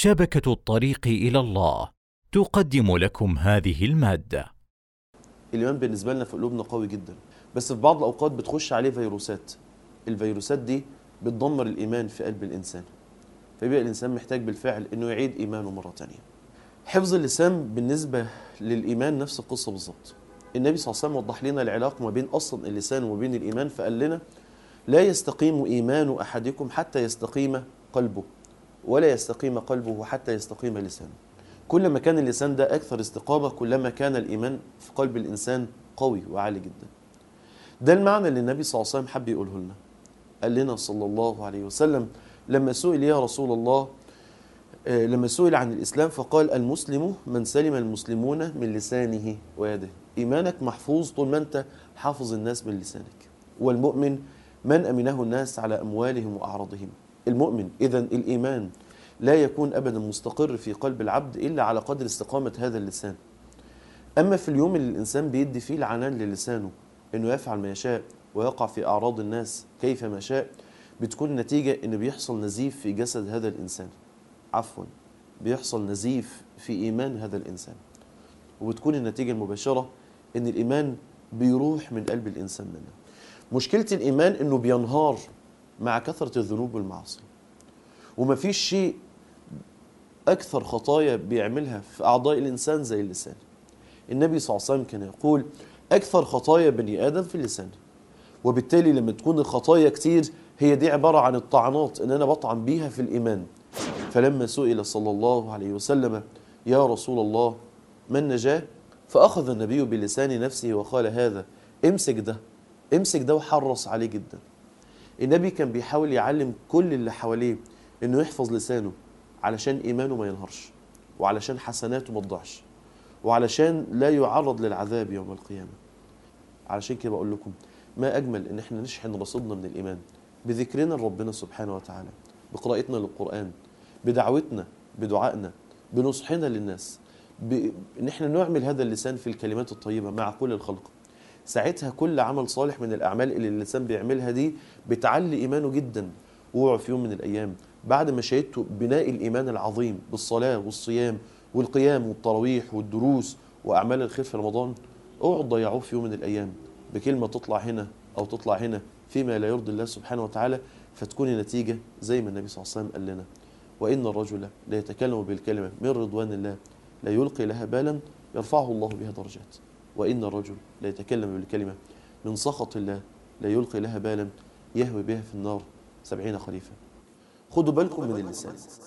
شبكة الطريق إلى الله تقدم لكم هذه المادة. الإيمان بالنسبة لنا في قلوبنا قوي جدا بس في بعض الأوقات بتخش عليه فيروسات. الفيروسات دي بتدمر الإيمان في قلب الإنسان. فيبقى الإنسان محتاج بالفعل إنه يعيد إيمانه مرة تانية. حفظ اللسان بالنسبة للإيمان نفس القصة بالظبط. النبي صلى الله عليه وسلم وضح لنا العلاقة ما بين أصلا اللسان وما بين الإيمان فقال لنا لا يستقيم إيمان أحدكم حتى يستقيم قلبه. ولا يستقيم قلبه حتى يستقيم لسانه. كل ما كان اللسان ده أكثر استقامة كلما كان الإيمان في قلب الإنسان قوي وعالي جدا. ده المعنى اللي النبي صلى الله عليه وسلم حب يقوله لنا. قال لنا صلى الله عليه وسلم لما سئل يا رسول الله آه، لما سئل عن الإسلام فقال المسلم من سلم المسلمون من لسانه ويده. إيمانك محفوظ طول ما أنت حافظ الناس من لسانك. والمؤمن من أمنه الناس على أموالهم وأعراضهم. المؤمن إذا الإيمان لا يكون ابدا مستقر في قلب العبد إلا على قدر استقامة هذا اللسان. أما في اليوم اللي الإنسان بيدي فيه العنان للسانه إنه يفعل ما يشاء ويقع في أعراض الناس كيفما شاء بتكون النتيجه ان بيحصل نزيف في جسد هذا الإنسان. عفوا بيحصل نزيف في إيمان هذا الإنسان. وبتكون النتيجة المباشرة إن الإيمان بيروح من قلب الإنسان منه. مشكلة الإيمان إنه بينهار مع كثرة الذنوب والمعاصي. ومفيش شيء أكثر خطايا بيعملها في أعضاء الإنسان زي اللسان. النبي صلى الله عليه وسلم كان يقول أكثر خطايا بني آدم في اللسان. وبالتالي لما تكون الخطايا كتير هي دي عبارة عن الطعنات إن أنا بطعن بيها في الإيمان. فلما سئل صلى الله عليه وسلم يا رسول الله ما النجاة؟ فأخذ النبي بلسان نفسه وقال هذا امسك ده امسك ده وحرص عليه جدا. النبي كان بيحاول يعلم كل اللي حواليه إنه يحفظ لسانه علشان إيمانه ما ينهارش وعلشان حسناته ما تضيعش وعلشان لا يعرض للعذاب يوم القيامة علشان كده بقول لكم ما أجمل إن إحنا نشحن رصيدنا من الإيمان بذكرنا لربنا سبحانه وتعالى بقراءتنا للقرآن بدعوتنا بدعائنا بنصحنا للناس. إن إحنا نعمل هذا اللسان في الكلمات الطيبة مع كل الخلق ساعتها كل عمل صالح من الأعمال اللي اللسان بيعملها دي بتعلي إيمانه جدا اوعوا في يوم من الأيام. بعد ما شهدتوا بناء الإيمان العظيم بالصلاة والصيام والقيام والتراويح والدروس وأعمال الخير في رمضان اوعوا تضيعوه في يوم من الأيام بكلمة تطلع هنا أو تطلع هنا فيما لا يرضي الله سبحانه وتعالى فتكون النتيجة زي ما النبي صلى الله عليه وسلم قال لنا. وإن الرجل لا يتكلم بالكلمة من رضوان الله لا يلقي لها بالا يرفعه الله بها درجات. وإن الرجل لا يتكلم بالكلمة من سخط الله لا يلقي لها بالا يهوي بها في النار سبعين خليفة. خدوا بالكم من اللسان.